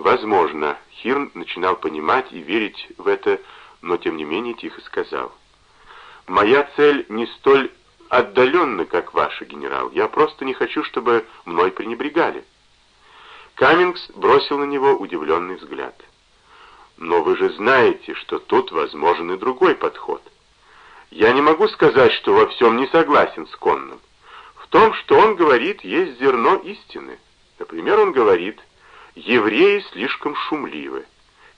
Возможно, Хирн начинал понимать и верить в это, но тем не менее тихо сказал. «Моя цель не столь отдаленно, как ваша, генерал. Я просто не хочу, чтобы мной пренебрегали». Каммингс бросил на него удивленный взгляд. «Но вы же знаете, что тут возможен и другой подход. Я не могу сказать, что во всем не согласен с Конным. В том, что он говорит, есть зерно истины. Например, он говорит, евреи слишком шумливы.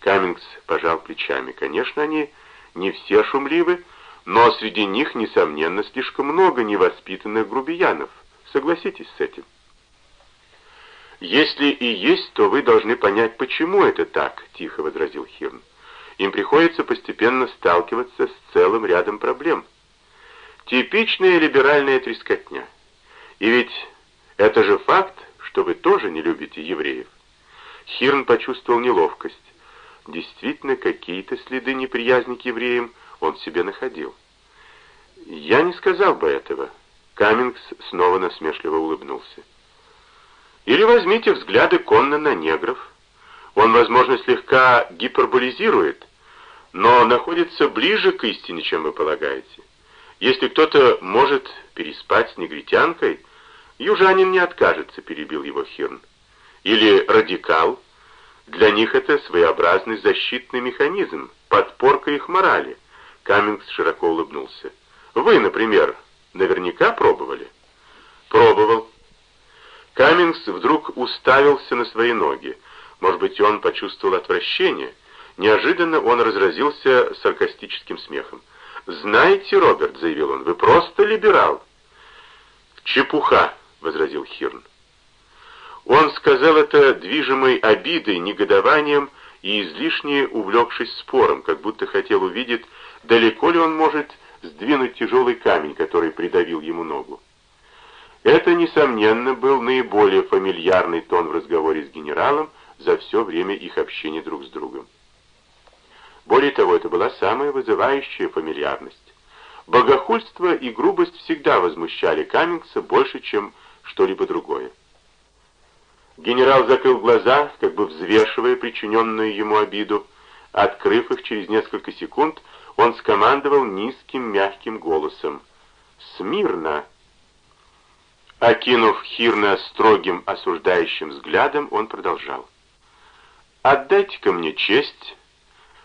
Каммингс пожал плечами. Конечно, они не все шумливы, но среди них, несомненно, слишком много невоспитанных грубиянов. Согласитесь с этим. «Если и есть, то вы должны понять, почему это так», — тихо возразил Хирн. «Им приходится постепенно сталкиваться с целым рядом проблем. Типичная либеральная трескотня. И ведь это же факт, что вы тоже не любите евреев». Хирн почувствовал неловкость. Действительно, какие-то следы неприязни к евреям он себе находил. «Я не сказал бы этого», — Каммингс снова насмешливо улыбнулся. Или возьмите взгляды Конна на негров. Он, возможно, слегка гиперболизирует, но находится ближе к истине, чем вы полагаете. Если кто-то может переспать с негритянкой, южанин не откажется, перебил его Хирн. Или радикал. Для них это своеобразный защитный механизм, подпорка их морали. Каммингс широко улыбнулся. Вы, например, наверняка пробовали? Пробовал. Каммингс вдруг уставился на свои ноги. Может быть, он почувствовал отвращение. Неожиданно он разразился саркастическим смехом. «Знаете, Роберт», — заявил он, — «вы просто либерал». «Чепуха», — возразил Хирн. Он сказал это движимой обидой, негодованием и излишне увлекшись спором, как будто хотел увидеть, далеко ли он может сдвинуть тяжелый камень, который придавил ему ногу. Это, несомненно, был наиболее фамильярный тон в разговоре с генералом за все время их общения друг с другом. Более того, это была самая вызывающая фамильярность. Богохульство и грубость всегда возмущали Каммингса больше, чем что-либо другое. Генерал закрыл глаза, как бы взвешивая причиненную ему обиду. Открыв их через несколько секунд, он скомандовал низким мягким голосом. «Смирно!» Окинув Хирна строгим осуждающим взглядом, он продолжал. «Отдайте-ка мне честь».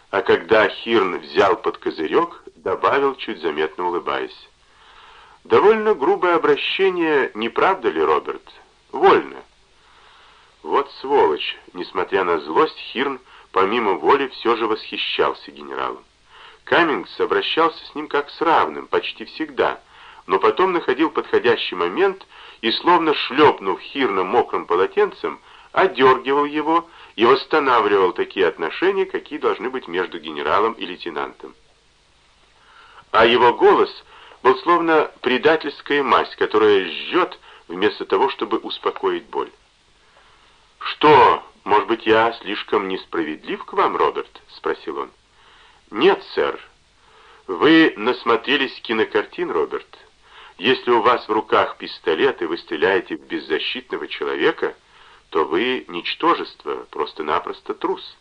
А когда Хирн взял под козырек, добавил, чуть заметно улыбаясь. «Довольно грубое обращение, не правда ли, Роберт? Вольно». Вот сволочь, несмотря на злость, Хирн помимо воли все же восхищался генералом. Каммингс обращался с ним как с равным, почти всегда, но потом находил подходящий момент и, словно шлепнув Хирна мокрым полотенцем, одергивал его и восстанавливал такие отношения, какие должны быть между генералом и лейтенантом. А его голос был словно предательская мазь, которая жжет вместо того, чтобы успокоить боль. «Что, может быть, я слишком несправедлив к вам, Роберт?» — спросил он. «Нет, сэр. Вы насмотрелись кинокартин, Роберт. Если у вас в руках пистолет, и вы стреляете в беззащитного человека, то вы ничтожество, просто-напросто трус.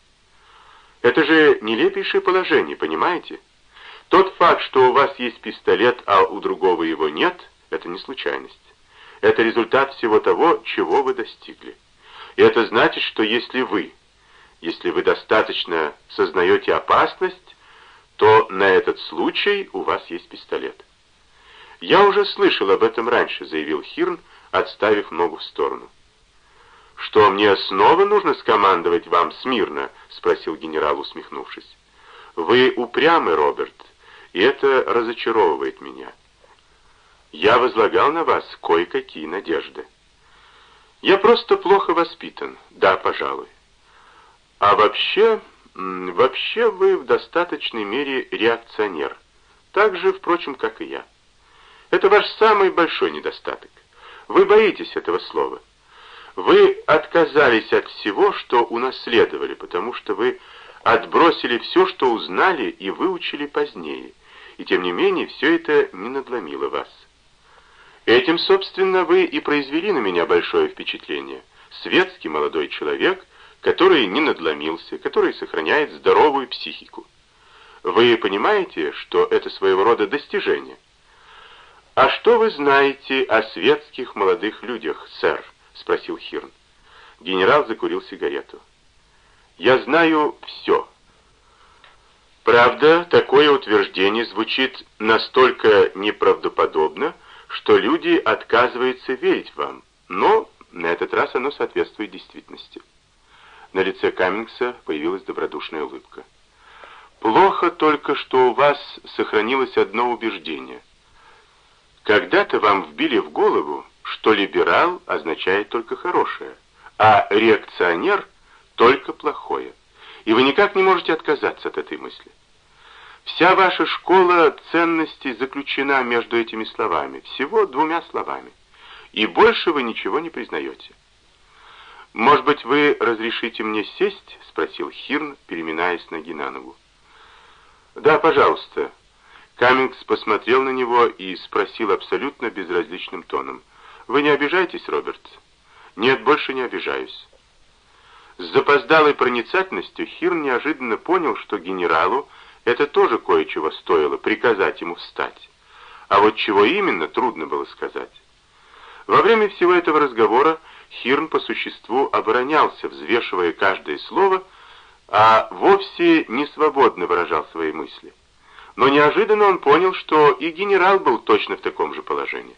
Это же нелепейшее положение, понимаете? Тот факт, что у вас есть пистолет, а у другого его нет, это не случайность. Это результат всего того, чего вы достигли. И это значит, что если вы, если вы достаточно сознаете опасность, то на этот случай у вас есть пистолет. «Я уже слышал об этом раньше», — заявил Хирн, отставив ногу в сторону. «Что, мне снова нужно скомандовать вам смирно?» — спросил генерал, усмехнувшись. «Вы упрямый, Роберт, и это разочаровывает меня. Я возлагал на вас кое-какие надежды. Я просто плохо воспитан, да, пожалуй. А вообще, вообще вы в достаточной мере реакционер, так же, впрочем, как и я». Это ваш самый большой недостаток. Вы боитесь этого слова. Вы отказались от всего, что унаследовали, потому что вы отбросили все, что узнали и выучили позднее. И тем не менее, все это не надломило вас. Этим, собственно, вы и произвели на меня большое впечатление. Светский молодой человек который не надломился, который сохраняет здоровую психику. Вы понимаете, что это своего рода достижение? «А что вы знаете о светских молодых людях, сэр?» — спросил Хирн. Генерал закурил сигарету. «Я знаю все». Правда, такое утверждение звучит настолько неправдоподобно, что люди отказываются верить вам, но на этот раз оно соответствует действительности. На лице Каммингса появилась добродушная улыбка. «Плохо только, что у вас сохранилось одно убеждение. Когда-то вам вбили в голову, что либерал означает только хорошее, а реакционер — только плохое. И вы никак не можете отказаться от этой мысли. Вся ваша школа ценностей заключена между этими словами, всего двумя словами. И больше вы ничего не признаете. «Может быть, вы разрешите мне сесть?» — спросил Хирн, переминаясь ноги на ногу. «Да, пожалуйста». Каммингс посмотрел на него и спросил абсолютно безразличным тоном. «Вы не обижаетесь, Роберт?» «Нет, больше не обижаюсь». С запоздалой проницательностью Хирн неожиданно понял, что генералу это тоже кое-чего стоило, приказать ему встать. А вот чего именно, трудно было сказать. Во время всего этого разговора Хирн по существу оборонялся, взвешивая каждое слово, а вовсе не свободно выражал свои мысли. Но неожиданно он понял, что и генерал был точно в таком же положении.